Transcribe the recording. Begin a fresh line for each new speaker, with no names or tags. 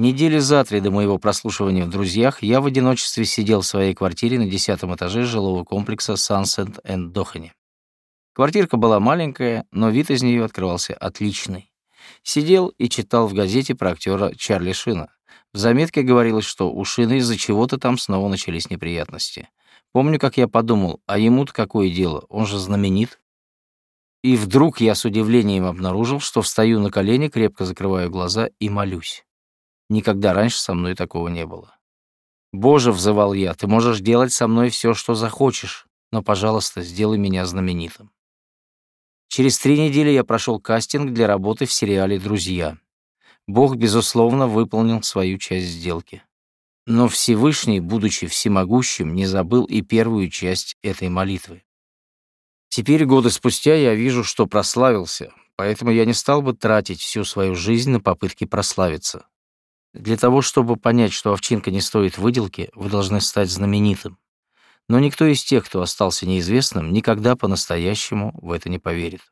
Недели за три до моего прослушивания в «Друзьях» я в одиночестве сидел в своей квартире на десятом этаже жилого комплекса Sunset энд Дохани. Квартирка была маленькая, но вид из нее открывался отличный. Сидел и читал в газете про актера Чарли Шина. В заметке говорилось, что у Шина из-за чего-то там снова начались неприятности. Помню, как я подумал, а ему-то какое дело, он же знаменит. И вдруг я с удивлением обнаружил, что встаю на колени, крепко закрываю глаза и молюсь. Никогда раньше со мной такого не было. «Боже», — взывал я, — «ты можешь делать со мной все, что захочешь, но, пожалуйста, сделай меня знаменитым». Через три недели я прошел кастинг для работы в сериале «Друзья». Бог, безусловно, выполнил свою часть сделки. Но Всевышний, будучи всемогущим, не забыл и первую часть этой молитвы. Теперь, годы спустя, я вижу, что прославился, поэтому я не стал бы тратить всю свою жизнь на попытки прославиться. Для того, чтобы понять, что овчинка не стоит выделки, вы должны стать знаменитым. Но никто из тех, кто остался неизвестным, никогда по-настоящему в это не поверит.